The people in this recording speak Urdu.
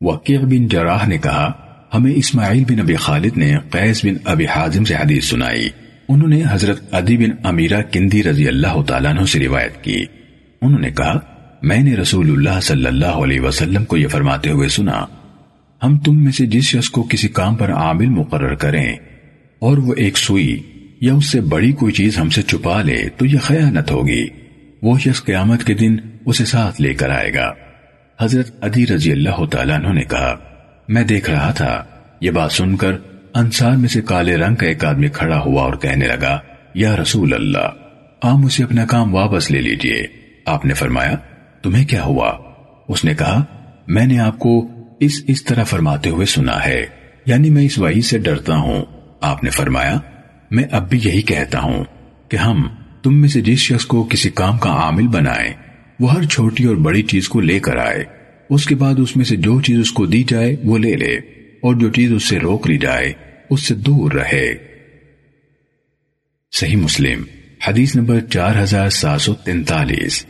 وقیع بن جراح نے کہا، ہمیں اسماعیل بن ابی خالد نے قیس بن ابی حازم سے حدیث سنائی۔ انہوں نے حضرت عدی بن امیرہ کندی رضی اللہ تعالیٰ عنہ سے روایت کی۔ انہوں نے کہا، میں نے رسول اللہ صلی اللہ علیہ وسلم کو یہ فرماتے ہوئے سنا، ہم تم میں سے جس شخص کو کسی کام پر عامل مقرر کریں اور وہ ایک سوئی یا اس سے بڑی کوئی چیز ہم سے چھپا لے، تو یہ خیانت ہوگی۔ وہ شخص قیامت کے دن اسے ساتھ لے کر آئے گا۔ حضرت عدی رضی اللہ تعالیٰ عنہ نے کہا، میں دیکھ رہا تھا۔ یہ بات سن کر انصار میں سے کالے رنگ کا ایک آدمی کھڑا ہوا اور کہنے لگا، یا رسول اللہ، آپ مجھے اپنا کام واپس لے لیجیے۔ آپ نے فرمایا، تمہیں کیا ہوا؟ اس نے کہا، میں نے آپ کو اس اس طرح فرماتے ہوئے سنا ہے۔ یعنی میں اس وحی سے ڈرتا ہوں۔ آپ نے فرمایا، میں اب بھی یہی کہتا ہوں کہ ہم تم میں سے جس شخص کو کسی کام کا عامل بنائیں وہ ہر چھوٹی اور بڑی چیز کو لے کر آئے۔ اس کے بعد اس میں سے جو چیز اس کو دی جائے، وہ لے لے۔ اور جو چیز اس سے روک لی جائے، اس سے دور رہے۔ صحیح مسلم، حدیث نمبر چار ہزار سات سو تینتالیس۔